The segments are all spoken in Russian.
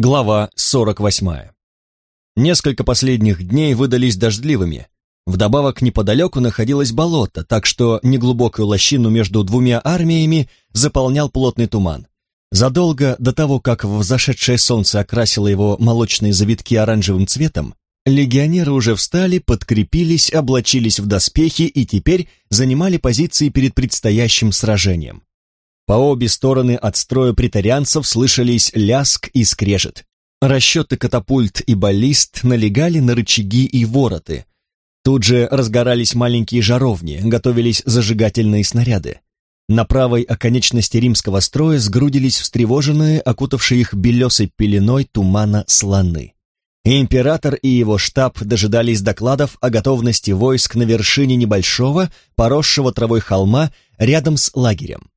Глава 48. Несколько последних дней выдались дождливыми. Вдобавок неподалеку находилось болото, так что неглубокую лощину между двумя армиями заполнял плотный туман. Задолго до того, как взошедшее солнце окрасило его молочные завитки оранжевым цветом, легионеры уже встали, подкрепились, облачились в доспехи и теперь занимали позиции перед предстоящим сражением. По обе стороны от строя притарианцев слышались ляск и скрежет. Расчеты катапульт и баллист налегали на рычаги и вороты. Тут же разгорались маленькие жаровни, готовились зажигательные снаряды. На правой оконечности римского строя сгрудились встревоженные, окутавшие их белесой пеленой тумана слоны. Император и его штаб дожидались докладов о готовности войск на вершине небольшого, поросшего травой холма рядом с лагерем.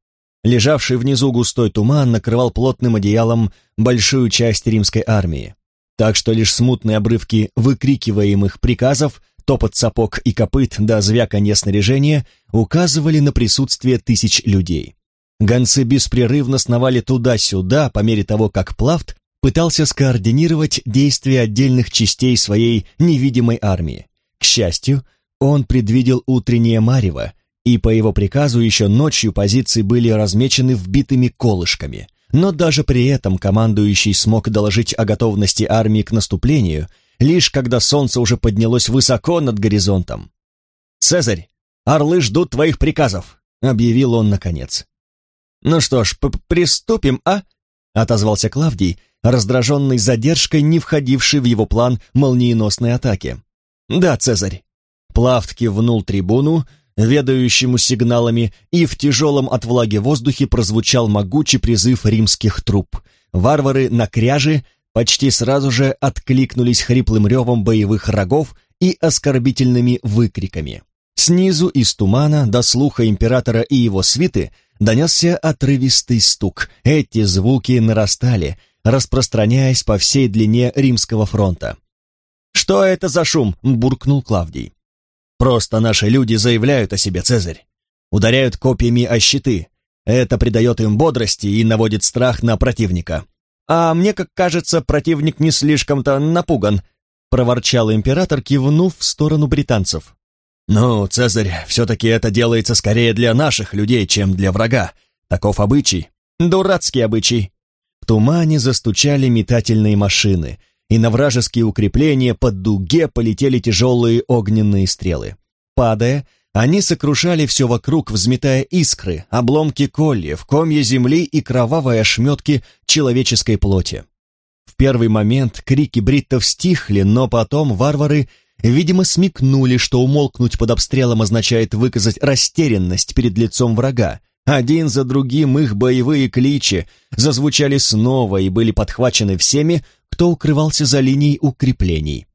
Лежавший внизу густой туман накрывал плотным одеялом большую часть римской армии, так что лишь смутные обрывки выкрикиваемых приказов, топот сапог и копыт до звяканья снаряжения указывали на присутствие тысяч людей. Гонцы беспрерывно сновали туда-сюда по мере того, как Плафт пытался скоординировать действия отдельных частей своей невидимой армии. К счастью, он предвидел утреннее марево и по его приказу еще ночью позиции были размечены вбитыми колышками. Но даже при этом командующий смог доложить о готовности армии к наступлению, лишь когда солнце уже поднялось высоко над горизонтом. «Цезарь, орлы ждут твоих приказов», — объявил он наконец. «Ну что ж, приступим, а?» — отозвался Клавдий, раздраженный задержкой, не входившей в его план молниеносной атаки. «Да, Цезарь». Плавт кивнул трибуну, ведающему сигналами, и в тяжелом от влаги воздухе прозвучал могучий призыв римских труп. Варвары на кряже почти сразу же откликнулись хриплым ревом боевых рогов и оскорбительными выкриками. Снизу из тумана до слуха императора и его свиты донесся отрывистый стук. Эти звуки нарастали, распространяясь по всей длине римского фронта. «Что это за шум?» — буркнул Клавдий. Просто наши люди заявляют о себе, Цезарь. Ударяют копьями о щиты. Это придает им бодрости и наводит страх на противника. А мне, как кажется, противник не слишком-то напуган, проворчал император, кивнув в сторону британцев. «Ну, Цезарь, все-таки это делается скорее для наших людей, чем для врага. Таков обычай. Дурацкий обычай». В тумане застучали метательные машины — и на вражеские укрепления под дуге полетели тяжелые огненные стрелы. Падая, они сокрушали все вокруг, взметая искры, обломки кольев, комья земли и кровавые ошметки человеческой плоти. В первый момент крики бриттов стихли, но потом варвары, видимо, смекнули, что умолкнуть под обстрелом означает выказать растерянность перед лицом врага. Один за другим их боевые кличи зазвучали снова и были подхвачены всеми, кто укрывался за линией укреплений.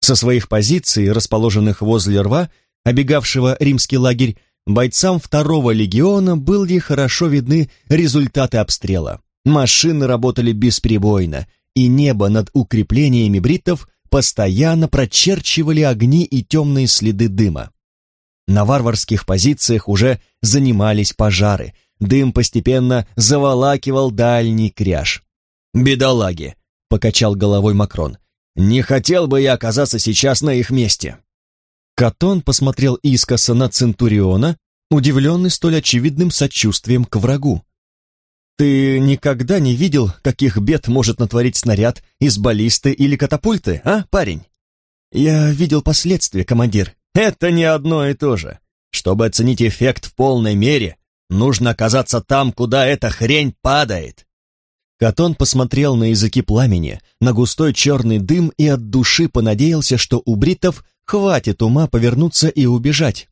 Со своих позиций, расположенных возле рва, обегавшего римский лагерь, бойцам второго легиона были хорошо видны результаты обстрела. Машины работали бесперебойно, и небо над укреплениями бриттов постоянно прочерчивали огни и темные следы дыма. На варварских позициях уже занимались пожары, дым постепенно заволакивал дальний кряж. «Бедолаги!» Покачал головой Макрон. «Не хотел бы я оказаться сейчас на их месте». Катон посмотрел искоса на Центуриона, удивленный столь очевидным сочувствием к врагу. «Ты никогда не видел, каких бед может натворить снаряд из баллисты или катапульты, а, парень?» «Я видел последствия, командир». «Это не одно и то же. Чтобы оценить эффект в полной мере, нужно оказаться там, куда эта хрень падает. Катон посмотрел на языки пламени, на густой черный дым и от души понадеялся, что у бриттов хватит ума повернуться и убежать.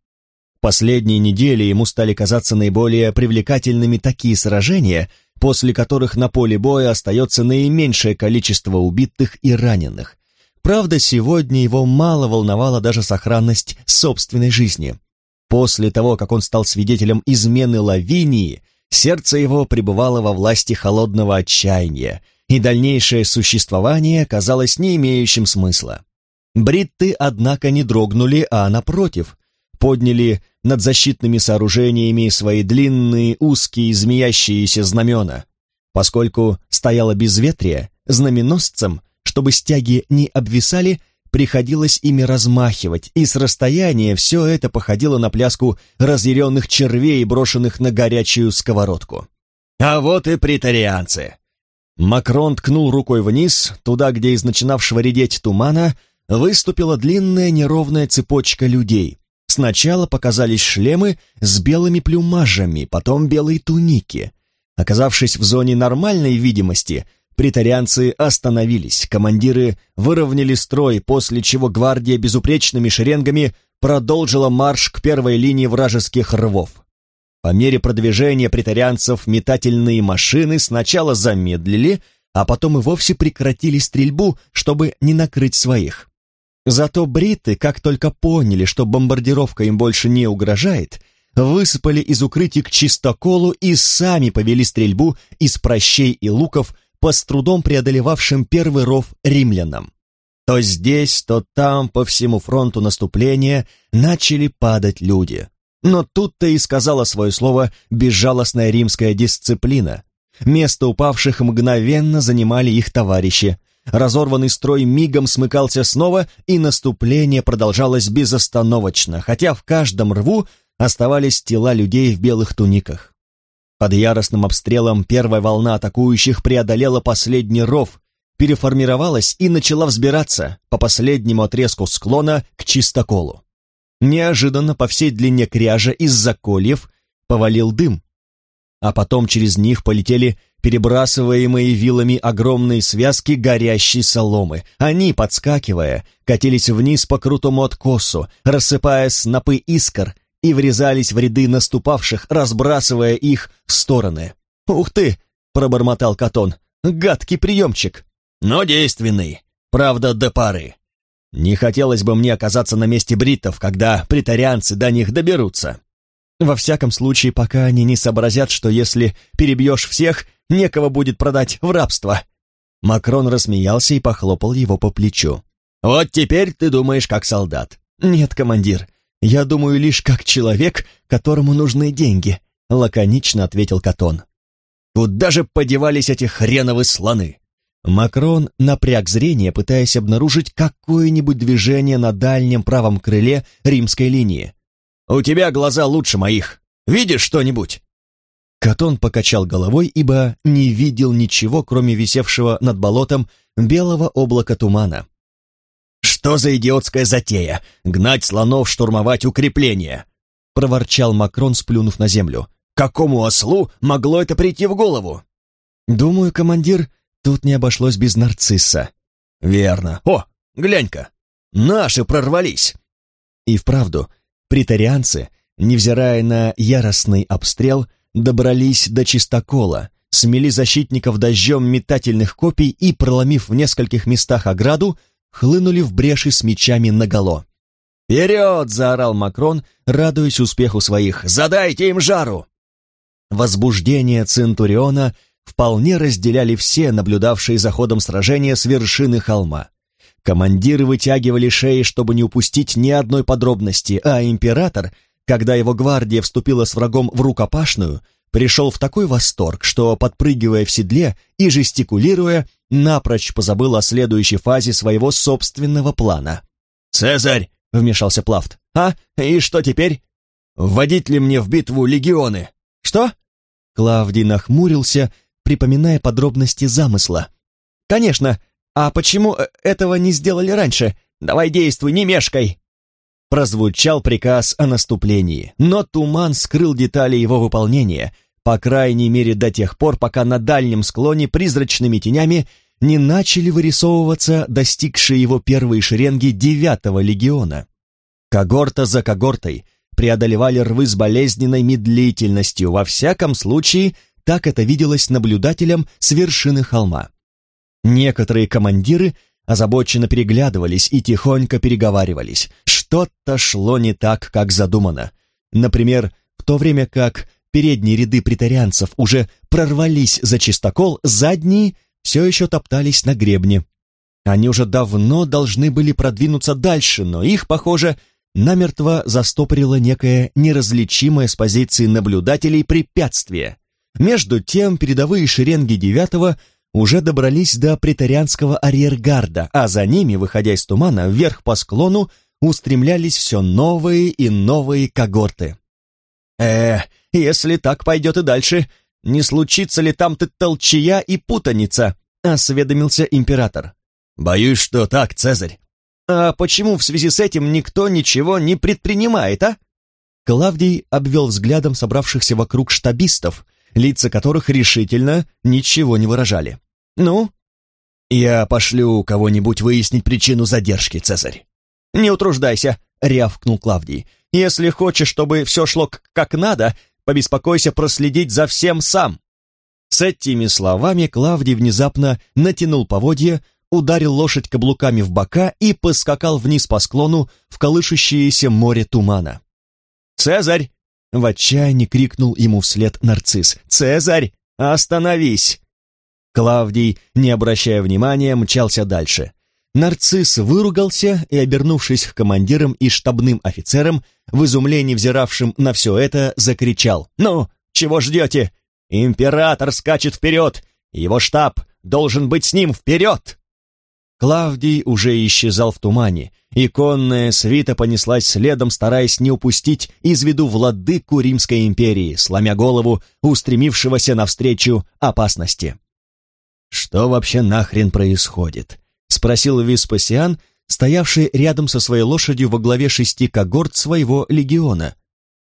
Последние недели ему стали казаться наиболее привлекательными такие сражения, после которых на поле боя остается наименьшее количество убитых и раненых. Правда, сегодня его мало волновала даже сохранность собственной жизни. После того, как он стал свидетелем измены Лавинии, Сердце его пребывало во власти холодного отчаяния, и дальнейшее существование казалось не имеющим смысла. Бритты, однако, не дрогнули, а напротив, подняли над защитными сооружениями свои длинные, узкие, змеящиеся знамена. Поскольку стояло безветрие, знаменосцам, чтобы стяги не обвисали, приходилось ими размахивать, и с расстояния все это походило на пляску разъяренных червей, брошенных на горячую сковородку. А вот и притарианцы. Макрон ткнул рукой вниз, туда, где из начинавшего редеть тумана выступила длинная неровная цепочка людей. Сначала показались шлемы с белыми плюмажами, потом белые туники. Оказавшись в зоне нормальной видимости, Притарианцы остановились, командиры выровняли строй, после чего гвардия безупречными шеренгами продолжила марш к первой линии вражеских рвов. По мере продвижения притарианцев метательные машины сначала замедлили, а потом и вовсе прекратили стрельбу, чтобы не накрыть своих. Зато бриты, как только поняли, что бомбардировка им больше не угрожает, высыпали из укрытий к чистоколу и сами повели стрельбу из прощей и луков по с трудом преодолевавшим первый ров римлянам. То здесь, то там, по всему фронту наступления, начали падать люди. Но тут-то и сказала свое слово безжалостная римская дисциплина. Место упавших мгновенно занимали их товарищи. Разорванный строй мигом смыкался снова, и наступление продолжалось безостановочно, хотя в каждом рву оставались тела людей в белых туниках. Под яростным обстрелом первая волна атакующих преодолела последний ров, переформировалась и начала взбираться по последнему отрезку склона к чистоколу. Неожиданно по всей длине кряжа из-за кольев повалил дым, а потом через них полетели перебрасываемые вилами огромные связки горящей соломы. Они, подскакивая, катились вниз по крутому откосу, рассыпая снопы искр и врезались в ряды наступавших, разбрасывая их в стороны. «Ух ты!» — пробормотал Катон. «Гадкий приемчик!» «Но действенный, правда, до пары. Не хотелось бы мне оказаться на месте бриттов, когда притарианцы до них доберутся. Во всяком случае, пока они не сообразят, что если перебьешь всех, некого будет продать в рабство». Макрон рассмеялся и похлопал его по плечу. «Вот теперь ты думаешь как солдат». «Нет, командир, «Я думаю лишь как человек, которому нужны деньги», — лаконично ответил Катон. «Куда же подевались эти хреновы слоны?» Макрон напряг зрение, пытаясь обнаружить какое-нибудь движение на дальнем правом крыле римской линии. «У тебя глаза лучше моих. Видишь что-нибудь?» Катон покачал головой, ибо не видел ничего, кроме висевшего над болотом белого облака тумана. «Что за идиотская затея? Гнать слонов, штурмовать укрепления!» — проворчал Макрон, сплюнув на землю. «Какому ослу могло это прийти в голову?» «Думаю, командир, тут не обошлось без нарцисса». «Верно. О, глянь-ка! Наши прорвались!» И вправду, притарианцы, невзирая на яростный обстрел, добрались до чистокола, смели защитников дождем метательных копий и, проломив в нескольких местах ограду, хлынули в бреши с мечами наголо. «Вперед!» — заорал Макрон, радуясь успеху своих. «Задайте им жару!» Возбуждение Центуриона вполне разделяли все, наблюдавшие за ходом сражения с вершины холма. Командиры вытягивали шеи, чтобы не упустить ни одной подробности, а император, когда его гвардия вступила с врагом в рукопашную, пришел в такой восторг, что, подпрыгивая в седле и жестикулируя, напрочь позабыл о следующей фазе своего собственного плана. «Цезарь!» — вмешался Плафт. «А? И что теперь? Вводить ли мне в битву легионы?» «Что?» Клавдий нахмурился, припоминая подробности замысла. «Конечно! А почему э, этого не сделали раньше? Давай действуй, не мешкай!» Прозвучал приказ о наступлении, но туман скрыл детали его выполнения, по крайней мере до тех пор, пока на дальнем склоне призрачными тенями не начали вырисовываться достигшие его первые шеренги девятого легиона. Когорта за когортой преодолевали рвы с болезненной медлительностью, во всяком случае, так это виделось наблюдателям с вершины холма. Некоторые командиры озабоченно переглядывались и тихонько переговаривались. Что-то шло не так, как задумано. Например, в то время как передние ряды претарианцев уже прорвались за чистокол, задние все еще топтались на гребне. Они уже давно должны были продвинуться дальше, но их, похоже, намертво застопорило некое неразличимое с позиции наблюдателей препятствие. Между тем передовые шеренги девятого уже добрались до претарианского арьергарда, а за ними, выходя из тумана, вверх по склону, устремлялись все новые и новые когорты. «Э, если так пойдет и дальше, не случится ли там-то толчья и путаница?» — осведомился император. «Боюсь, что так, Цезарь». «А почему в связи с этим никто ничего не предпринимает, а?» Клавдий обвел взглядом собравшихся вокруг штабистов, лица которых решительно ничего не выражали. «Ну?» «Я пошлю кого-нибудь выяснить причину задержки, Цезарь». «Не утруждайся», — рявкнул Клавдий. «Если хочешь, чтобы все шло как надо, побеспокойся проследить за всем сам». С этими словами Клавдий внезапно натянул поводья, ударил лошадь каблуками в бока и поскакал вниз по склону в колышущееся море тумана. «Цезарь!» — в отчаянии крикнул ему вслед нарцисс. «Цезарь, остановись!» Клавдий, не обращая внимания, мчался дальше. Нарцисс выругался и, обернувшись к командирам и штабным офицерам, в изумлении взиравшим на все это, закричал. «Ну, чего ждете? Император скачет вперед! Его штаб должен быть с ним вперед!» Клавдий уже исчезал в тумане, и конная свита понеслась следом, стараясь не упустить из виду владыку Римской империи, сломя голову устремившегося навстречу опасности. «Что вообще нахрен происходит?» — спросил Веспасиан, стоявший рядом со своей лошадью во главе шести когорт своего легиона.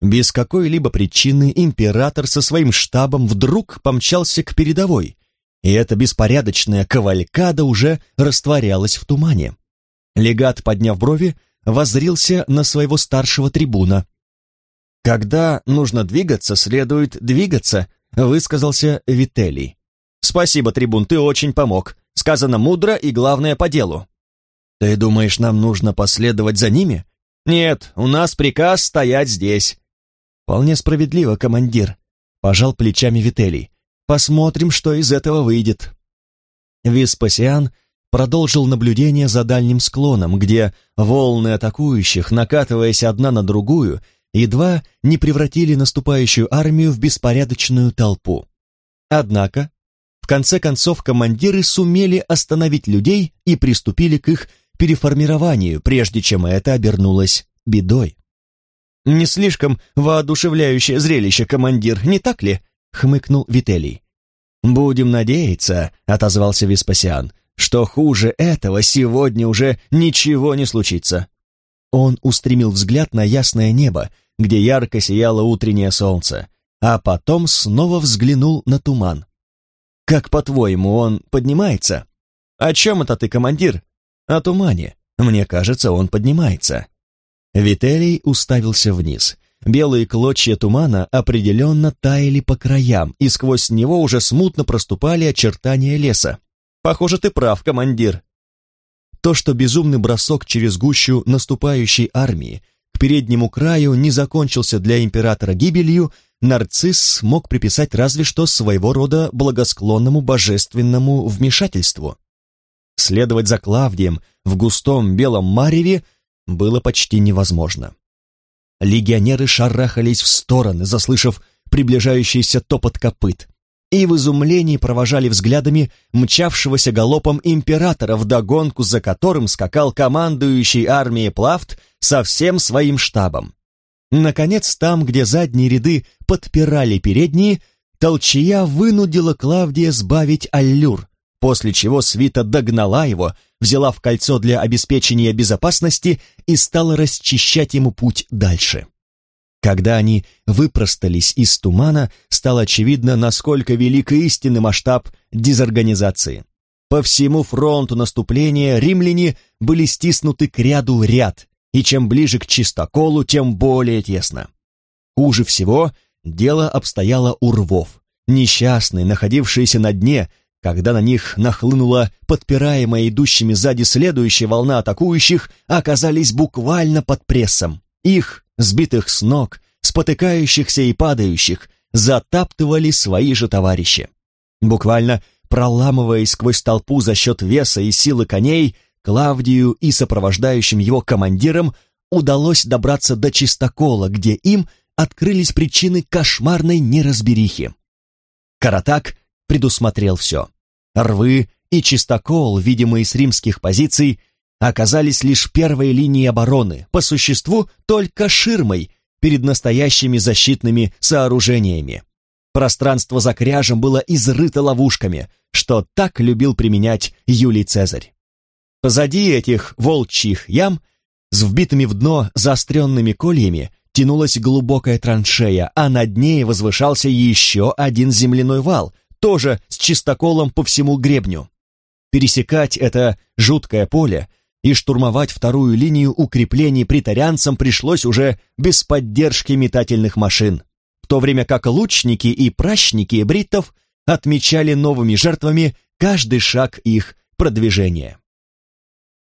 Без какой-либо причины император со своим штабом вдруг помчался к передовой, и эта беспорядочная кавалькада уже растворялась в тумане. Легат, подняв брови, воззрился на своего старшего трибуна. «Когда нужно двигаться, следует двигаться», — высказался Вителий. «Спасибо, трибун, ты очень помог. Сказано мудро и, главное, по делу». «Ты думаешь, нам нужно последовать за ними?» «Нет, у нас приказ стоять здесь». «Вполне справедливо, командир», — пожал плечами Вителий. Посмотрим, что из этого выйдет. Веспасиан продолжил наблюдение за дальним склоном, где волны атакующих, накатываясь одна на другую, едва не превратили наступающую армию в беспорядочную толпу. Однако, конце концов, командиры сумели остановить людей и приступили к их переформированию, прежде чем это обернулось бедой. «Не слишком воодушевляющее зрелище, командир, не так ли?» — хмыкнул Вителий. «Будем надеяться», — отозвался Веспасиан, «что хуже этого сегодня уже ничего не случится». Он устремил взгляд на ясное небо, где ярко сияло утреннее солнце, а потом снова взглянул на туман. «Как, по-твоему, он поднимается?» «О чем это ты, командир?» «О тумане. Мне кажется, он поднимается». Вителий уставился вниз. Белые клочья тумана определенно таяли по краям, и сквозь него уже смутно проступали очертания леса. «Похоже, ты прав, командир». То, что безумный бросок через гущу наступающей армии к переднему краю не закончился для императора гибелью, нарцисс мог приписать разве что своего рода благосклонному божественному вмешательству. Следовать за Клавдием в густом белом мареве было почти невозможно. Легионеры шарахались в стороны, заслышав приближающийся топот копыт, и в изумлении провожали взглядами мчавшегося галопом императора, вдогонку за которым скакал командующий армией Плафт со всем своим штабом. Наконец, там, где задние ряды подпирали передние, толчья вынудила Клавдия сбавить аллюр, после чего свита догнала его, взяла в кольцо для обеспечения безопасности и стала расчищать ему путь дальше. Когда они выпростались из тумана, стало очевидно, насколько велик истинный масштаб дезорганизации. По всему фронту наступления римляне были стиснуты к ряду ряд, и чем ближе к чистоколу, тем более тесно. Хуже всего дело обстояло у рвов. Несчастные, находившиеся на дне, когда на них нахлынула подпираемая идущими сзади следующая волна атакующих, оказались буквально под прессом. Их, сбитых с ног, спотыкающихся и падающих, затаптывали свои же товарищи. Буквально проламываясь сквозь толпу за счет веса и силы коней, Клавдию и сопровождающим его командирам удалось добраться до чистокола, где им открылись причины кошмарной неразберихи. Каратак предусмотрел все. Рвы и чистокол, видимые с римских позиций, оказались лишь первой линией обороны, по существу только ширмой перед настоящими защитными сооружениями. Пространство за кряжем было изрыто ловушками, что так любил применять Юлий Цезарь. Позади этих волчьих ям с вбитыми в дно заостренными кольями тянулась глубокая траншея, а над ней возвышался еще один земляной вал, тоже с чистоколом по всему гребню. Пересекать это жуткое поле и штурмовать вторую линию укреплений притарианцам пришлось уже без поддержки метательных машин, в то время как лучники и пращники бриттов отмечали новыми жертвами каждый шаг их продвижения.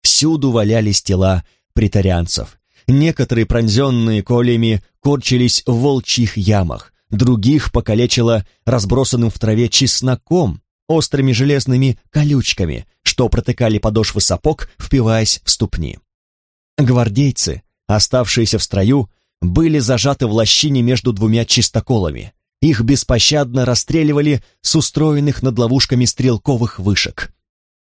Всюду валялись тела притарианцев. Некоторые, пронзенные колями, корчились в волчьих ямах, других покалечило разбросанным в траве чесноком, острыми железными колючками, что протыкали подошвы сапог, впиваясь в ступни. Гвардейцы, оставшиеся в строю, были зажаты в лощине между двумя чистоколами. Их беспощадно расстреливали с устроенных над ловушками стрелковых вышек.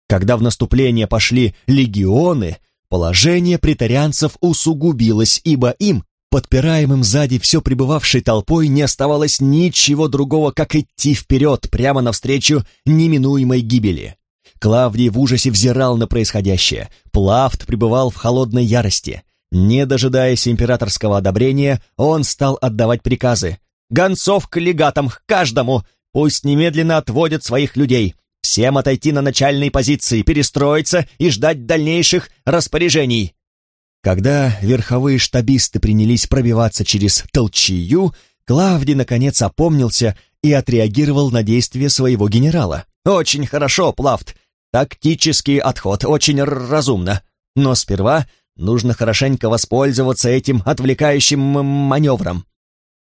Когда в наступление пошли легионы, положение притарианцев усугубилось, ибо им подпираемым сзади все пребывавшей толпой не оставалось ничего другого, как идти вперед, прямо навстречу неминуемой гибели. Клавдий в ужасе взирал на происходящее. Плафт пребывал в холодной ярости. Не дожидаясь императорского одобрения, он стал отдавать приказы. «Гонцов к легатам, к каждому! Пусть немедленно отводят своих людей! Всем отойти на начальные позиции, перестроиться и ждать дальнейших распоряжений!» Когда верховые штабисты принялись пробиваться через толчью, Клавдий наконец опомнился и отреагировал на действия своего генерала. «Очень хорошо, Плафт. Тактический отход, очень разумно. Но сперва нужно хорошенько воспользоваться этим отвлекающим маневром.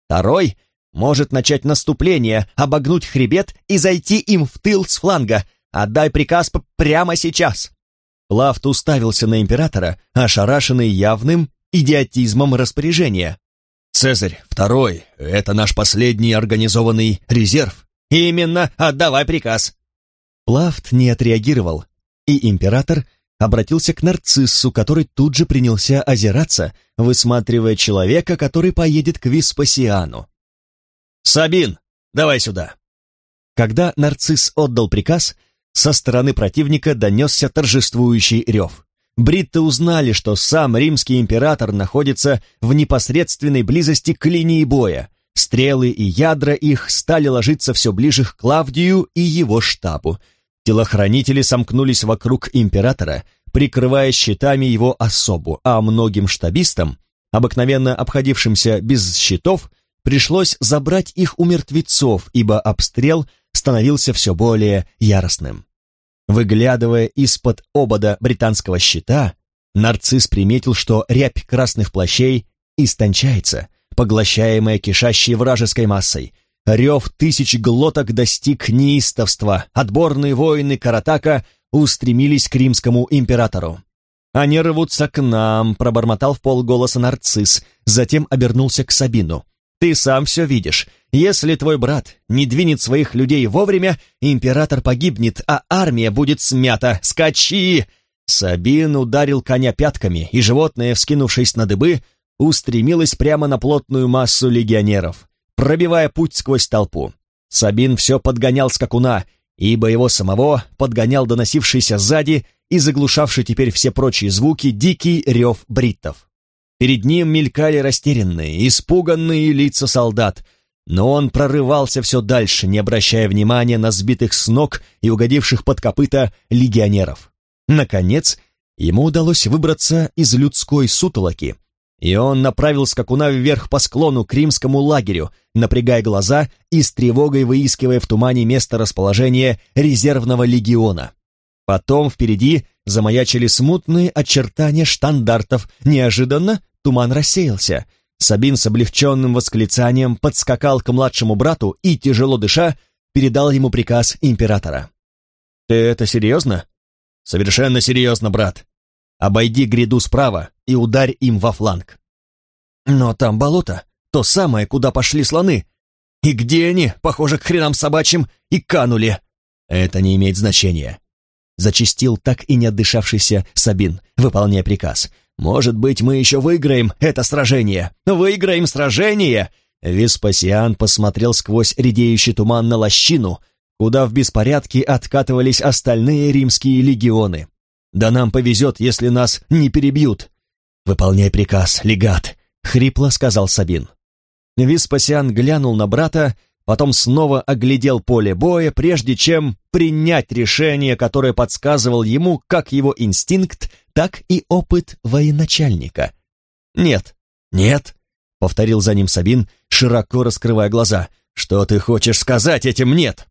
Второй может начать наступление, обогнуть хребет и зайти им в тыл с фланга. Отдай приказ прямо сейчас!» Лафт уставился на императора, ошарашенный явным идиотизмом распоряжения. «Цезарь, второй, это наш последний организованный резерв. Именно, отдавай приказ!» Плафт не отреагировал, и император обратился к нарциссу, который тут же принялся озираться, высматривая человека, который поедет к Веспасиану. «Сабин, давай сюда!» Когда нарцисс отдал приказ, со стороны противника донесся торжествующий рев. Бритты узнали, что сам римский император находится в непосредственной близости к линии боя. Стрелы и ядра их стали ложиться все ближе к Клавдию и его штабу. Телохранители сомкнулись вокруг императора, прикрывая щитами его особу, а многим штабистам, обыкновенно обходившимся без щитов, пришлось забрать их у мертвецов, ибо обстрел становился все более яростным. Выглядывая из-под обода британского щита, нарцисс приметил, что рябь красных плащей истончается, поглощаемая кишащей вражеской массой. Рев тысяч глоток достиг неистовства. Отборные воины Каратака устремились к римскому императору. «Они рвутся к нам», — пробормотал в полголоса нарцисс, затем обернулся к Сабину. Ты сам все видишь. Если твой брат не двинет своих людей вовремя, император погибнет, а армия будет смята. Скачи!» Сабин ударил коня пятками, и животное, вскинувшись на дыбы, устремилось прямо на плотную массу легионеров, пробивая путь сквозь толпу. Сабин все подгонял скакуна, ибо его самого подгонял доносившийся сзади и заглушавший теперь все прочие звуки дикий рев бриттов. Перед ним мелькали растерянные, испуганные лица солдат, но он прорывался все дальше, не обращая внимания на сбитых с ног и угодивших под копыта легионеров. Наконец, ему удалось выбраться из людской сутолоки, и он направил скакуна вверх по склону к римскому лагерю, напрягая глаза и с тревогой выискивая в тумане место расположения резервного легиона. Потом впереди замаячили смутные очертания штандартов. Неожиданно туман рассеялся. Сабин с облегченным восклицанием подскакал к младшему брату и, тяжело дыша, передал ему приказ императора. «Ты это серьезно?» «Совершенно серьезно, брат. Обойди гряду справа и ударь им во фланг». «Но там болото, то самое, куда пошли слоны. И где они, похоже, к хренам собачьим, и канули? Это не имеет значения. Зачистил так и не отдышавшийся Сабин, выполняя приказ. Может быть, мы еще выиграем это сражение. Выиграем сражение! Веспасиан посмотрел сквозь редеющий туман на лощину, куда в беспорядке откатывались остальные римские легионы. Да нам повезет, если нас не перебьют. Выполняй приказ, легат, хрипло сказал Сабин. Веспасиан глянул на брата, потом снова оглядел поле боя, прежде чем принять решение, которое подсказывал ему как его инстинкт, так и опыт военачальника. «Нет, нет», — повторил за ним Сабин, широко раскрывая глаза. «Что ты хочешь сказать этим «нет»?»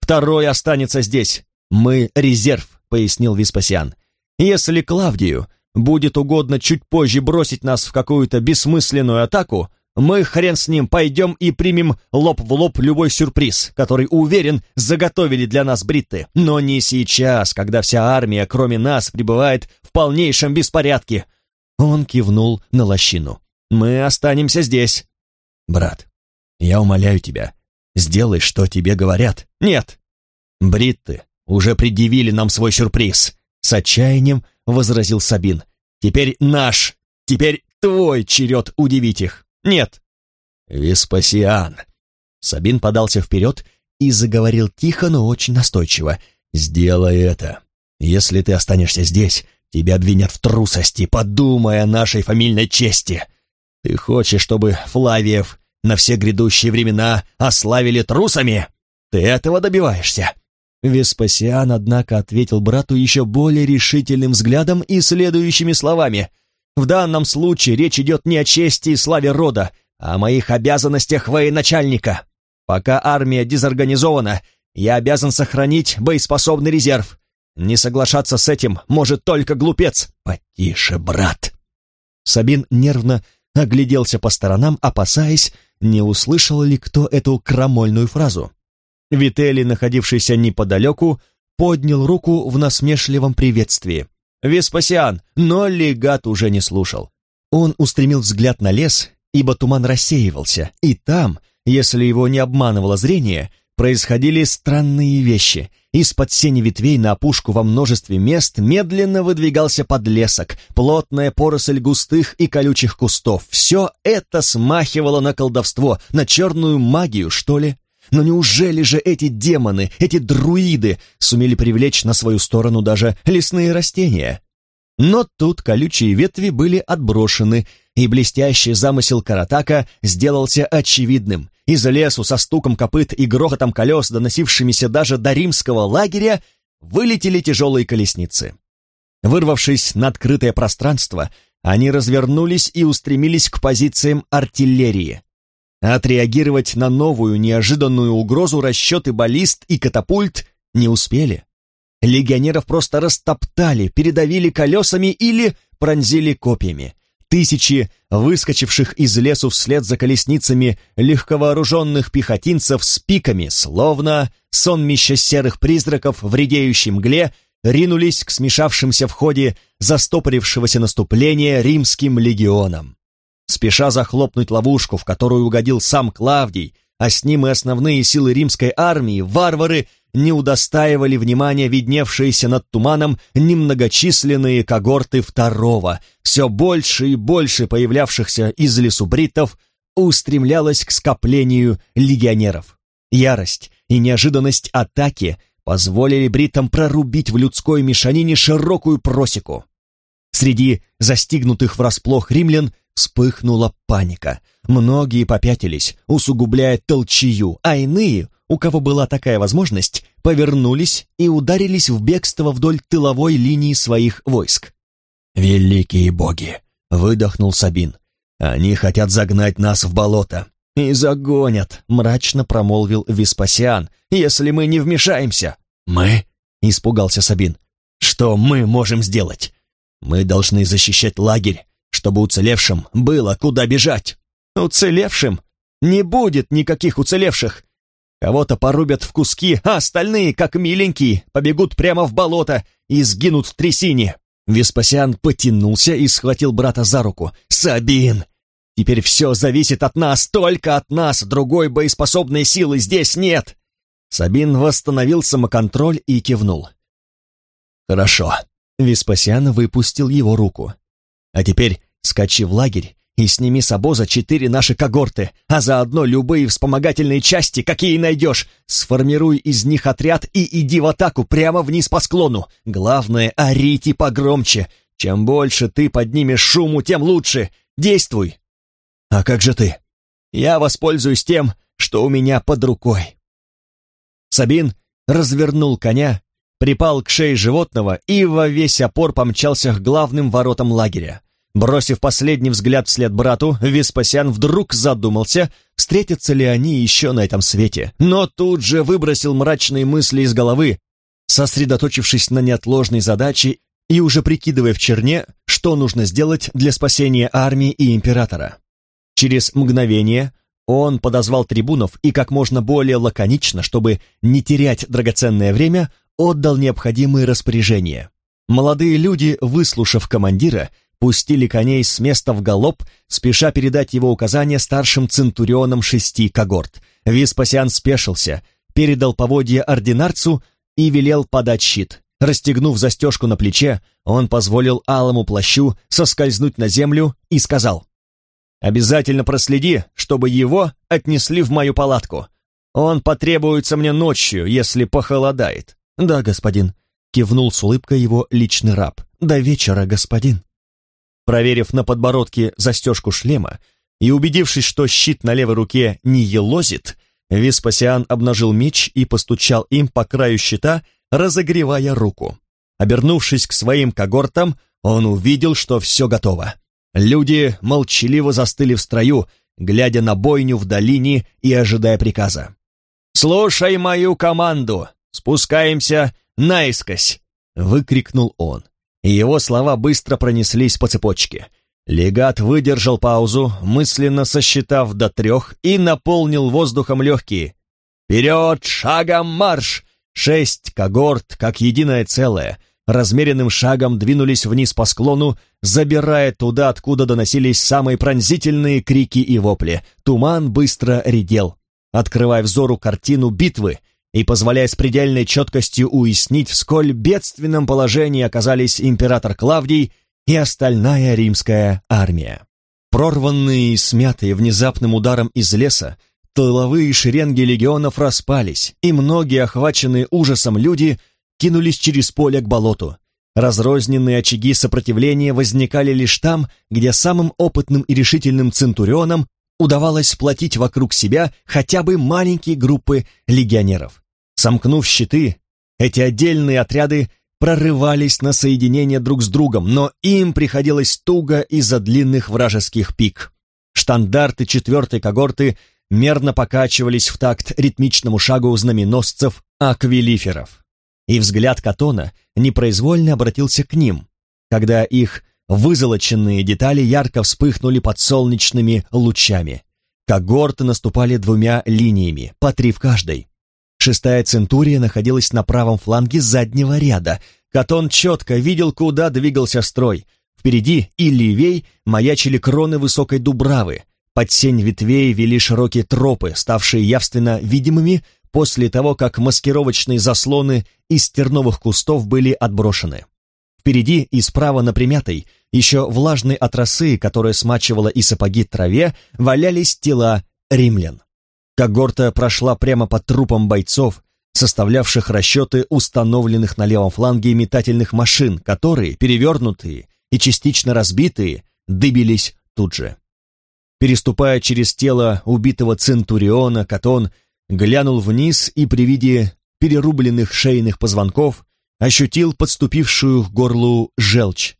«Второй останется здесь. Мы резерв», — пояснил Веспасиан. «Если Клавдию будет угодно чуть позже бросить нас в какую-то бессмысленную атаку, мы, хрен с ним, пойдем и примем лоб в лоб любой сюрприз, который, уверен, заготовили для нас бритты. Но не сейчас, когда вся армия, кроме нас, пребывает в полнейшем беспорядке. Он кивнул на лощину. Мы останемся здесь. Брат, я умоляю тебя, сделай, что тебе говорят. Нет. Бритты уже предъявили нам свой сюрприз. С отчаянием возразил Сабин. Теперь наш, теперь твой черед удивить их. Нет. Веспасиан. Сабин подался вперед и заговорил тихо, но очень настойчиво. Сделай это. Если ты останешься здесь, тебя обвинят в трусости, подумай о нашей фамильной чести. Ты хочешь, чтобы Флавиев на все грядущие времена ославили трусами? Ты этого добиваешься?» Веспасиан, однако, ответил брату еще более решительным взглядом и следующими словами — в данном случае речь идет не о чести и славе рода, а о моих обязанностях военачальника. Пока армия дезорганизована, я обязан сохранить боеспособный резерв. Не соглашаться с этим может только глупец. Потише, брат. Сабин нервно огляделся по сторонам, опасаясь, не услышал ли кто эту крамольную фразу. Вителли, находившийся неподалеку, поднял руку в насмешливом приветствии. Веспасиан, но легат уже не слушал. Он устремил взгляд на лес, ибо туман рассеивался, и там, если его не обманывало зрение, происходили странные вещи. Из-под сени ветвей на опушку во множестве мест медленно выдвигался подлесок, плотная поросль густых и колючих кустов. Все это смахивало на колдовство, на черную магию, что ли? Но неужели же эти демоны, эти друиды сумели привлечь на свою сторону даже лесные растения? Но тут колючие ветви были отброшены, и блестящий замысел Каратака сделался очевидным. Из лесу со стуком копыт и грохотом колес, доносившимися даже до римского лагеря, вылетели тяжелые колесницы. Вырвавшись на открытое пространство, они развернулись и устремились к позициям артиллерии. Отреагировать на новую неожиданную угрозу расчеты баллист и катапульт не успели. Легионеров просто растоптали, передавили колесами или пронзили копьями. Тысячи выскочивших из лесу вслед за колесницами легковооруженных пехотинцев с пиками, словно сонмище серых призраков в редеющей мгле, ринулись к смешавшимся в ходе застопорившегося наступления римским легионам. Спеша захлопнуть ловушку, в которую угодил сам Клавдий, а с ним и основные силы римской армии, варвары не удостаивали внимания видневшиеся над туманом немногочисленные когорты второго, все больше и больше появлявшихся из лесу бриттов, устремлялась к скоплению легионеров. Ярость и неожиданность атаки позволили бриттам прорубить в людской мешанине широкую просеку. Среди застигнутых врасплох римлян вспыхнула паника. Многие попятились, усугубляя толчью, а иные, у кого была такая возможность, повернулись и ударились в бегство вдоль тыловой линии своих войск. «Великие боги!» — выдохнул Сабин. «Они хотят загнать нас в болото». «И загонят», — мрачно промолвил Веспасиан, «если мы не вмешаемся». «Мы?» — испугался Сабин. «Что мы можем сделать? Мы должны защищать лагерь, чтобы уцелевшим было куда бежать». «Уцелевшим? Не будет никаких уцелевших. Кого-то порубят в куски, а остальные, как миленькие, побегут прямо в болото и сгинут в трясине». Веспасиан потянулся и схватил брата за руку. «Сабин, Теперь все зависит от нас, только от нас, другой боеспособной силы здесь нет!» Сабин восстановил самоконтроль и кивнул. «Хорошо». Веспасиан выпустил его руку. «А теперь скачи в лагерь и сними с обоза четыре наши когорты, а заодно любые вспомогательные части, какие найдешь. Сформируй из них отряд и иди в атаку прямо вниз по склону. Главное, орите погромче. Чем больше ты поднимешь шуму, тем лучше. Действуй. А как же ты? Я воспользуюсь тем, что у меня под рукой. Сабин развернул коня, припал к шее животного и во весь опор помчался к главным воротам лагеря. Бросив последний взгляд вслед брату, Веспасиан вдруг задумался, встретятся ли они еще на этом свете, но тут же выбросил мрачные мысли из головы, сосредоточившись на неотложной задаче и уже прикидывая в черне, что нужно сделать для спасения армии и императора. Через мгновение он подозвал трибунов и как можно более лаконично, чтобы не терять драгоценное время, отдал необходимые распоряжения. Молодые люди, выслушав командира, пустили коней с места в галоп, спеша передать его указания старшим центурионам шести когорт. Веспасиан спешился, передал поводья ординарцу и велел подать щит. Расстегнув застежку на плече, он позволил алому плащу соскользнуть на землю и сказал, «Обязательно проследи, чтобы его отнесли в мою палатку. Он потребуется мне ночью, если похолодает». «Да, господин», — кивнул с улыбкой его личный раб. «До вечера, господин». Проверив на подбородке застежку шлема и убедившись, что щит на левой руке не елозит, Веспасиан обнажил меч и постучал им по краю щита, разогревая руку. Обернувшись к своим когортам, он увидел, что все готово. Люди молчаливо застыли в строю, глядя на бойню в долине и ожидая приказа. «Слушай мою команду! Спускаемся наискось!» — выкрикнул он и его слова быстро пронеслись по цепочке. Легат выдержал паузу, мысленно сосчитав до трех, и наполнил воздухом легкие. «Вперед! Шагом марш!» Шесть когорт, как единое целое, размеренным шагом двинулись вниз по склону, забирая туда, откуда доносились самые пронзительные крики и вопли. Туман быстро редел, открывая взору картину битвы, и позволяя с предельной четкостью уяснить, в сколь бедственном положении оказались император Клавдий и остальная римская армия. Прорванные и смятые внезапным ударом из леса, тыловые шеренги легионов распались, и многие, охваченные ужасом люди, кинулись через поле к болоту. Разрозненные очаги сопротивления возникали лишь там, где самым опытным и решительным центурионам удавалось сплотить вокруг себя хотя бы маленькие группы легионеров. Сомкнув щиты, эти отдельные отряды прорывались на соединение друг с другом, но им приходилось туго из-за длинных вражеских пик. Штандарты четвертой когорты мерно покачивались в такт ритмичному шагу знаменосцев аквилиферов. И взгляд Катона непроизвольно обратился к ним, когда их вызолоченные детали ярко вспыхнули под солнечными лучами. Когорты наступали двумя линиями, по три в каждой. Шестая центурия находилась на правом фланге заднего ряда. Катон четко видел, куда двигался строй. Впереди и левей маячили кроны высокой дубравы. Под сень ветвей вели широкие тропы, ставшие явственно видимыми после того, как маскировочные заслоны из терновых кустов были отброшены. Впереди и справа на примятой, еще влажной от росы, которая смачивала и сапоги траве, валялись тела римлян. Когорта прошла прямо под трупом бойцов, составлявших расчеты установленных на левом фланге метательных машин, которые, перевернутые и частично разбитые, дыбились тут же. Переступая через тело убитого Центуриона, Катон глянул вниз и при виде перерубленных шейных позвонков ощутил подступившую к горлу желчь.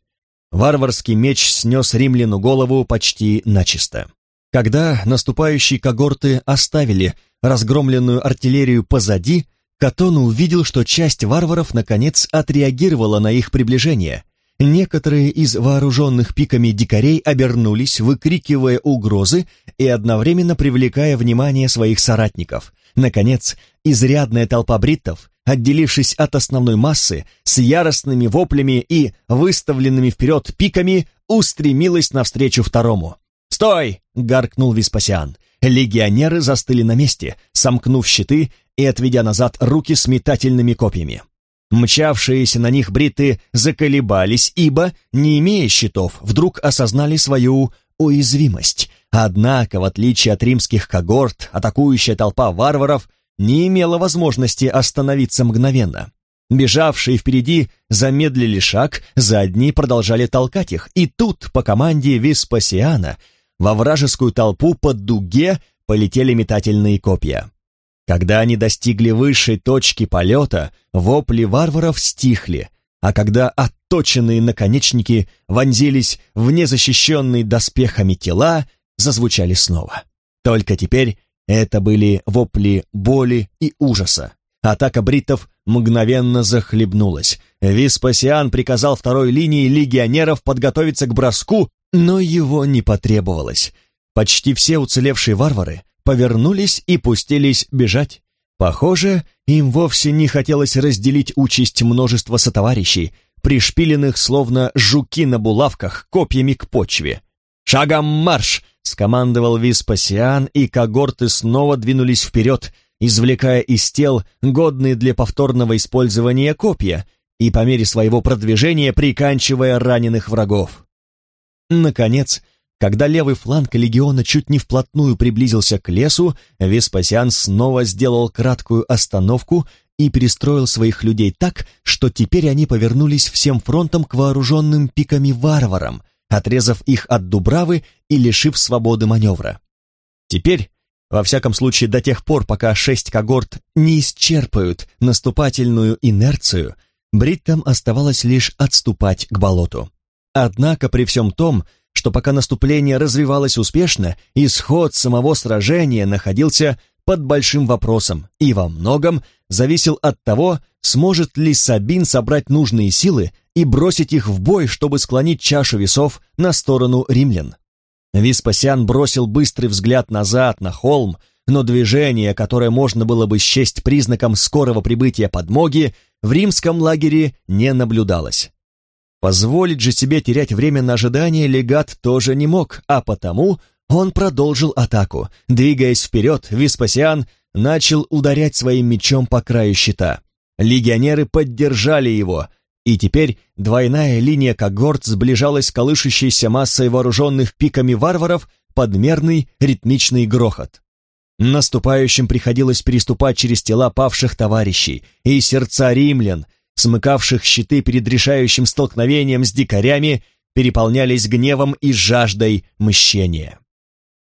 Варварский меч снес римляну голову почти начисто. Когда наступающие когорты оставили разгромленную артиллерию позади, Катон увидел, что часть варваров наконец отреагировала на их приближение. Некоторые из вооруженных пиками дикарей обернулись, выкрикивая угрозы и одновременно привлекая внимание своих соратников. Наконец, изрядная толпа бриттов, отделившись от основной массы, с яростными воплями и выставленными вперед пиками, устремилась навстречу второму. «Стой!» — гаркнул Веспасиан. Легионеры застыли на месте, сомкнув щиты и отведя назад руки с метательными копьями. Мчавшиеся на них бриты заколебались, ибо, не имея щитов, вдруг осознали свою уязвимость. Однако, в отличие от римских когорт, атакующая толпа варваров не имела возможности остановиться мгновенно. Бежавшие впереди замедлили шаг, задние продолжали толкать их, и тут, по команде Веспасиана, во вражескую толпу под дуге полетели метательные копья. Когда они достигли высшей точки полета, вопли варваров стихли, а когда отточенные наконечники вонзились в незащищенные доспехами тела, зазвучали снова. Только теперь это были вопли боли и ужаса. Атака бриттов мгновенно захлебнулась. Веспасиан приказал второй линии легионеров подготовиться к броску, но его не потребовалось. Почти все уцелевшие варвары повернулись и пустились бежать. Похоже, им вовсе не хотелось разделить участь множества сотоварищей, пришпиленных словно жуки на булавках копьями к почве. «Шагом марш!» — скомандовал Веспасиан, и когорты снова двинулись вперед — извлекая из тел годные для повторного использования копья и по мере своего продвижения приканчивая раненых врагов. Наконец, когда левый фланг легиона чуть не вплотную приблизился к лесу, Веспасиан снова сделал краткую остановку и перестроил своих людей так, что теперь они повернулись всем фронтом к вооруженным пиками варварам, отрезав их от Дубравы и лишив свободы маневра. Теперь во всяком случае, до тех пор, пока шесть когорт не исчерпают наступательную инерцию, бриттам оставалось лишь отступать к болоту. Однако при всем том, что пока наступление развивалось успешно, исход самого сражения находился под большим вопросом и во многом зависел от того, сможет ли Сабин собрать нужные силы и бросить их в бой, чтобы склонить чашу весов на сторону римлян. Веспасиан бросил быстрый взгляд назад на холм, но движение, которое можно было бы счесть признаком скорого прибытия подмоги, в римском лагере не наблюдалось. Позволить же себе терять время на ожидание легат тоже не мог, а потому он продолжил атаку. Двигаясь вперед, Веспасиан начал ударять своим мечом по краю щита. Легионеры поддержали его, и теперь двойная линия когорт сближалась с колышущейся массой вооруженных пиками варваров под мерный ритмичный грохот. Наступающим приходилось переступать через тела павших товарищей и сердца римлян, смыкавших щиты перед решающим столкновением с дикарями, переполнялись гневом и жаждой мщения.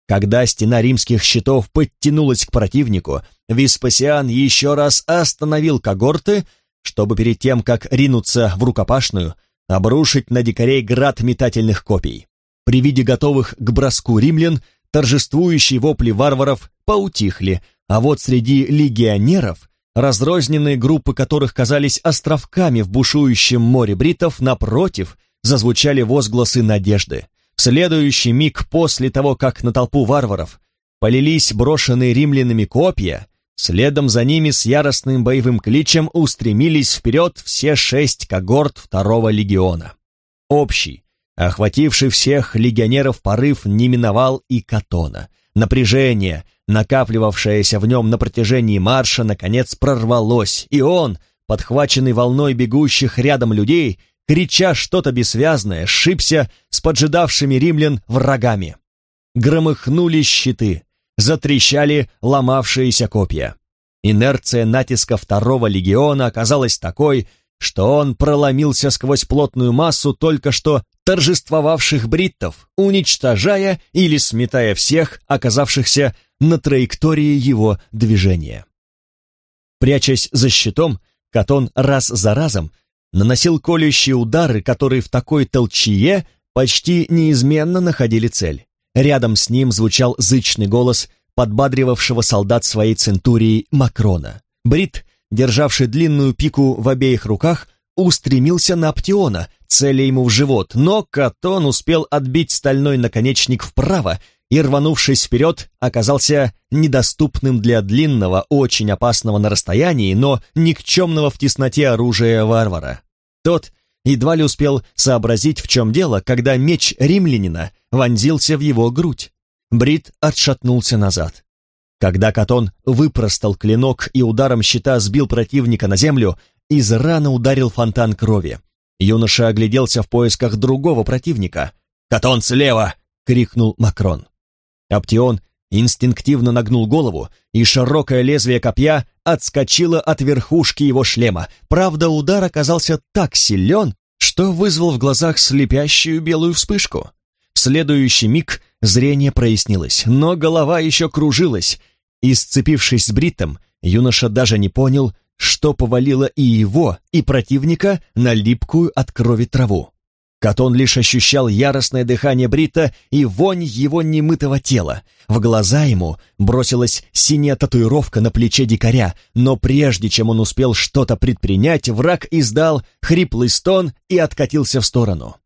Когда стена римских щитов подтянулась к противнику, Веспасиан еще раз остановил когорты, чтобы перед тем, как ринуться в рукопашную, обрушить на дикарей град метательных копий. При виде готовых к броску римлян торжествующие вопли варваров поутихли, а вот среди легионеров, разрозненные группы которых казались островками в бушующем море бритов, напротив, зазвучали возгласы надежды. В следующий миг после того, как на толпу варваров полились брошенные римлянами копья, Следом за ними с яростным боевым кличем устремились вперед все шесть когорт второго легиона. Общий, охвативший всех легионеров порыв не миновал и Катона. Напряжение, накапливавшееся в нем на протяжении марша, наконец прорвалось, и он, подхваченный волной бегущих рядом людей, крича что-то бессвязное, сшибся с поджидавшими римлян врагами. Громыхнули щиты, затрещали ломавшиеся копья. Инерция натиска второго легиона оказалась такой, что он проломился сквозь плотную массу только что торжествовавших бриттов, уничтожая или сметая всех, оказавшихся на траектории его движения. Прячась за щитом, Катон раз за разом наносил колющие удары, которые в такой толчье почти неизменно находили цель. Рядом с ним звучал зычный голос подбадривавшего солдат своей центурии Макрона. Брит, державший длинную пику в обеих руках, устремился на Аптиона, целя ему в живот, но Катон успел отбить стальной наконечник вправо и, рванувшись вперед, оказался недоступным для длинного, очень опасного на расстоянии, но никчемного в тесноте оружия варвара. Тот едва ли успел сообразить, в чем дело, когда меч римлянина вонзился в его грудь. Брит отшатнулся назад. Когда Катон выпростал клинок и ударом щита сбил противника на землю, из раны ударил фонтан крови. Юноша огляделся в поисках другого противника. «Катон слева!» — крикнул Макрон. Аптион инстинктивно нагнул голову, и широкое лезвие копья отскочило от верхушки его шлема. Правда, удар оказался так силен, что вызвал в глазах слепящую белую вспышку. В следующий миг зрение прояснилось, но голова еще кружилась, и, сцепившись с Бриттом, юноша даже не понял, что повалило и его, и противника на липкую от крови траву. Катон лишь ощущал яростное дыхание Брита и вонь его немытого тела. В глаза ему бросилась синяя татуировка на плече дикаря, но прежде чем он успел что-то предпринять, враг издал хриплый стон и откатился в сторону.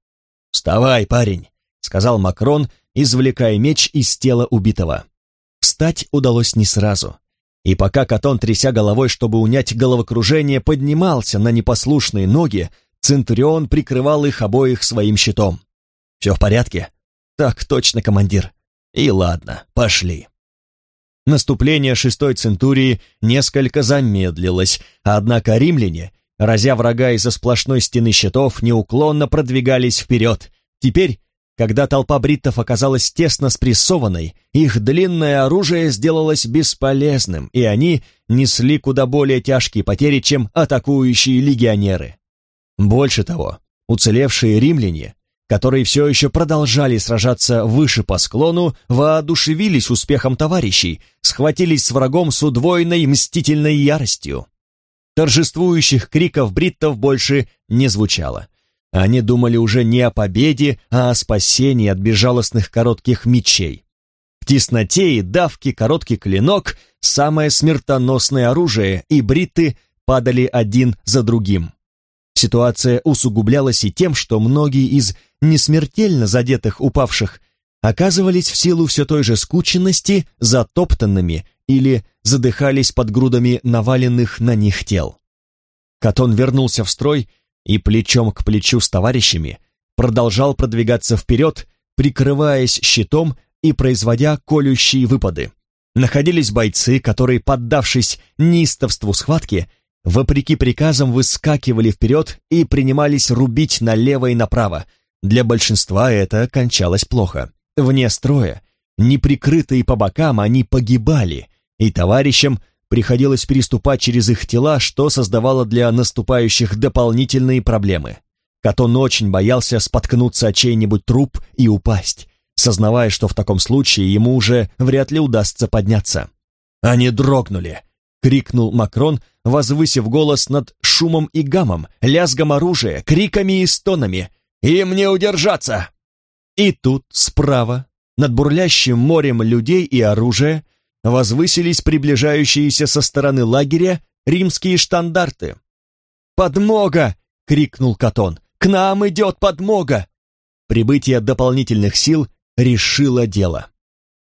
«Вставай, парень!» — сказал Макрон, извлекая меч из тела убитого. Встать удалось не сразу. И пока Катон, тряся головой, чтобы унять головокружение, поднимался на непослушные ноги, Центурион прикрывал их обоих своим щитом. «Все в порядке?» «Так точно, командир». «И ладно, пошли». Наступление шестой центурии несколько замедлилось, однако римляне, разя врага из-за сплошной стены щитов, неуклонно продвигались вперед. Теперь когда толпа бриттов оказалась тесно спрессованной, их длинное оружие сделалось бесполезным, и они несли куда более тяжкие потери, чем атакующие легионеры. Больше того, уцелевшие римляне, которые все еще продолжали сражаться выше по склону, воодушевились успехом товарищей, схватились с врагом с удвоенной мстительной яростью. Торжествующих криков бриттов больше не звучало. Они думали уже не о победе, а о спасении от безжалостных коротких мечей. В тесноте и давке короткий клинок — самое смертоносное оружие, и бритты падали один за другим. Ситуация усугублялась и тем, что многие из несмертельно задетых упавших оказывались в силу все той же скученности затоптанными или задыхались под грудами наваленных на них тел. Катон вернулся в строй и плечом к плечу с товарищами продолжал продвигаться вперед, прикрываясь щитом и производя колющие выпады. Находились бойцы, которые, поддавшись неистовству схватки, вопреки приказам выскакивали вперед и принимались рубить налево и направо. Для большинства это кончалось плохо. Вне строя, неприкрытые по бокам, они погибали, и товарищам приходилось переступать через их тела, что создавало для наступающих дополнительные проблемы. Катон очень боялся споткнуться о чей-нибудь труп и упасть, сознавая, что в таком случае ему уже вряд ли удастся подняться. «Они дрогнули!» — крикнул Макрон, возвысив голос над шумом и гамом, лязгом оружия, криками и стонами. «Им не удержаться!» И тут, справа, над бурлящим морем людей и оружия, возвысились приближающиеся со стороны лагеря римские штандарты. «Подмога!» — крикнул Катон. «К нам идет подмога!» Прибытие дополнительных сил решило дело.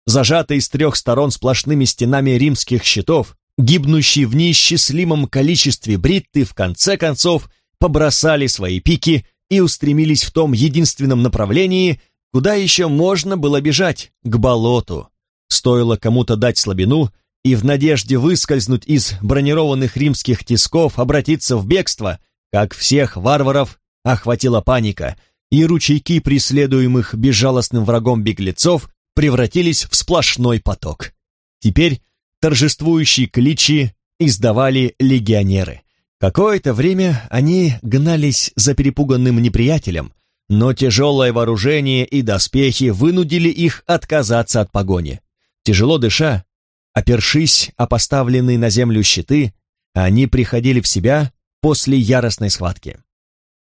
Зажатые с трех сторон сплошными стенами римских щитов, гибнущие в неисчислимом количестве бритты, в конце концов побросали свои пики и устремились в том единственном направлении, куда еще можно было бежать, к болоту. Стоило кому-то дать слабину, и в надежде выскользнуть из бронированных римских тисков обратиться в бегство, как всех варваров охватила паника, и ручейки преследуемых безжалостным врагом беглецов превратились в сплошной поток. Теперь торжествующие кличи издавали легионеры. Какое-то время они гнались за перепуганным неприятелем, но тяжелое вооружение и доспехи вынудили их отказаться от погони. Тяжело дыша, опершись о поставленные на землю щиты, они приходили в себя после яростной схватки.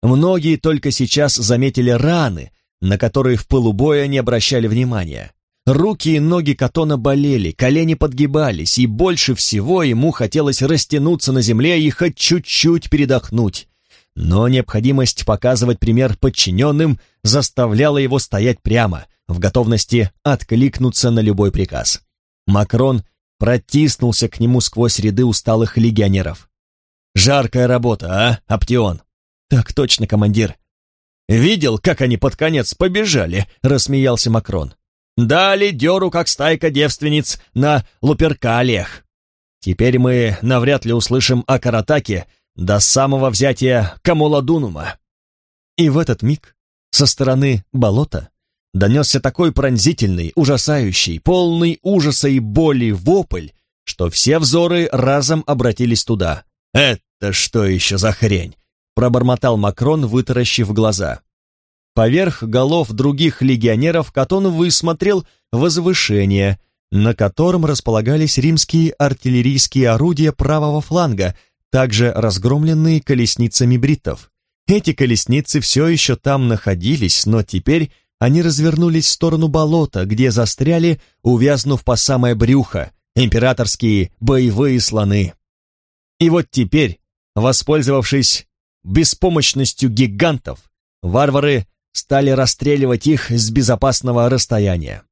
Многие только сейчас заметили раны, на которые в полубоя не обращали внимания. Руки и ноги Катона болели, колени подгибались, и больше всего ему хотелось растянуться на земле и хоть чуть-чуть передохнуть. Но необходимость показывать пример подчиненным заставляла его стоять прямо, в готовности откликнуться на любой приказ. Макрон протиснулся к нему сквозь ряды усталых легионеров. «Жаркая работа, а, Аптеон?» Так точно, командир. Видел, как они под конец побежали, рассмеялся Макрон. Дали дёру, как стайка девственниц на луперкалиях. Теперь мы навряд ли услышим о Каратаке до самого взятия Камуладунума. И в этот миг со стороны болота донесся такой пронзительный, ужасающий, полный ужаса и боли вопль, что все взоры разом обратились туда. «Это что еще за хрень?» — пробормотал Макрон, вытаращив глаза. Поверх голов других легионеров Катон высмотрел возвышение, на котором располагались римские артиллерийские орудия правого фланга, также разгромленные колесницами бриттов. Эти колесницы все еще там находились, но теперь они развернулись в сторону болота, где застряли, увязнув по самое брюхо, императорские боевые слоны. И вот теперь, воспользовавшись беспомощностью гигантов, варвары стали расстреливать их с безопасного расстояния.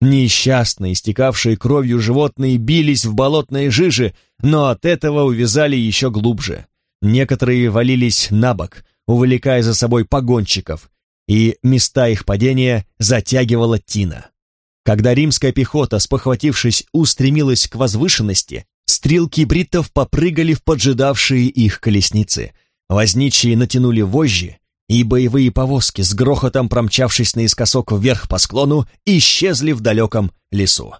Несчастные, истекавшие кровью животные бились в болотной жиже, но от этого увязали еще глубже. Некоторые валились на бок, увлекая за собой погонщиков, и места их падения затягивала тина. Когда римская пехота, спохватившись, устремилась к возвышенности, стрелки бриттов попрыгали в поджидавшие их колесницы. Возничие натянули вожжи, и боевые повозки, с грохотом промчавшись наискосок вверх по склону, исчезли в далеком лесу.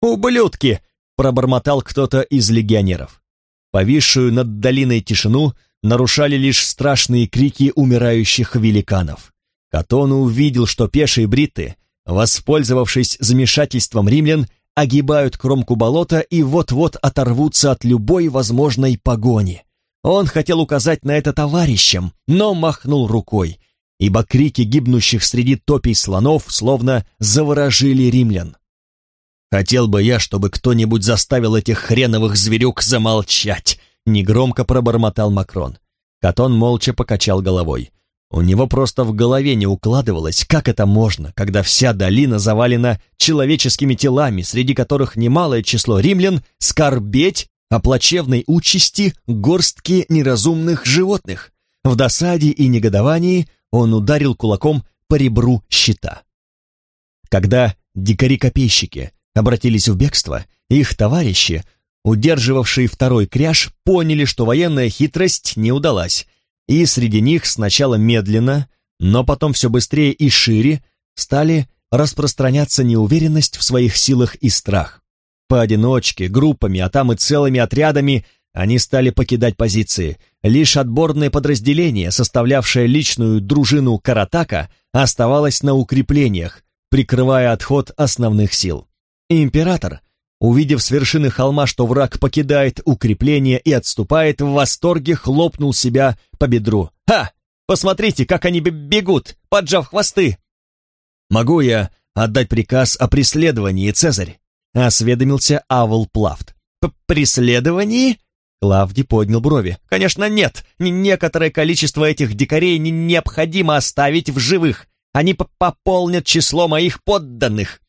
«Ублюдки!» — пробормотал кто-то из легионеров. Повисшую над долиной тишину нарушали лишь страшные крики умирающих великанов. Катону увидел, что пешие бритты, воспользовавшись замешательством римлян, огибают кромку болота и вот-вот оторвутся от любой возможной погони. Он хотел указать на это товарищам, но махнул рукой, ибо крики гибнущих среди топий слонов словно заворожили римлян. «Хотел бы я, чтобы кто-нибудь заставил этих хреновых зверюк замолчать», негромко пробормотал Макрон. Катон молча покачал головой. У него просто в голове не укладывалось, как это можно, когда вся долина завалена человеческими телами, среди которых немалое число римлян, скорбеть о плачевной участи горстки неразумных животных. В досаде и негодовании он ударил кулаком по ребру щита. Когда дикари-копейщики обратились в бегство, их товарищи удерживавшие второй кряж, поняли, что военная хитрость не удалась, и среди них сначала медленно, но потом все быстрее и шире стали распространяться неуверенность в своих силах и страх. Поодиночке, группами, а там и целыми отрядами они стали покидать позиции. Лишь отборное подразделение, составлявшее личную дружину Каратака, оставалось на укреплениях, прикрывая отход основных сил. Император Увидев с вершины холма, что враг покидает укрепление и отступает, в восторге хлопнул себя по бедру. «Ха! Посмотрите, как они бегут, поджав хвосты!» «Могу я отдать приказ о преследовании, Цезарь?» — осведомился Авл Плафт. «Преследовании?» Клавди поднял брови. «Конечно нет. Некоторое количество этих дикарей необходимо оставить в живых. Они пополнят число моих подданных.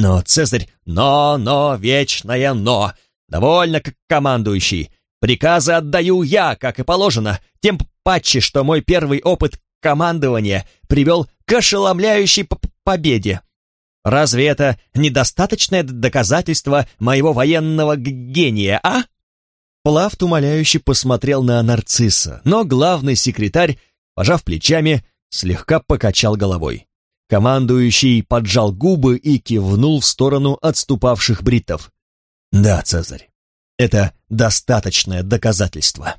Но, Цезарь, но, но, вечное но. Довольно, как командующий. Приказы отдаю я, как и положено, тем паче, что мой первый опыт командования привел к ошеломляющей победе. Разве это недостаточное доказательство моего военного гения, а? Плафт умоляюще посмотрел на нарцисса, но главный секретарь, пожав плечами, слегка покачал головой. Командующий поджал губы и кивнул в сторону отступавших бриттов. «Да, Цезарь, это достаточное доказательство».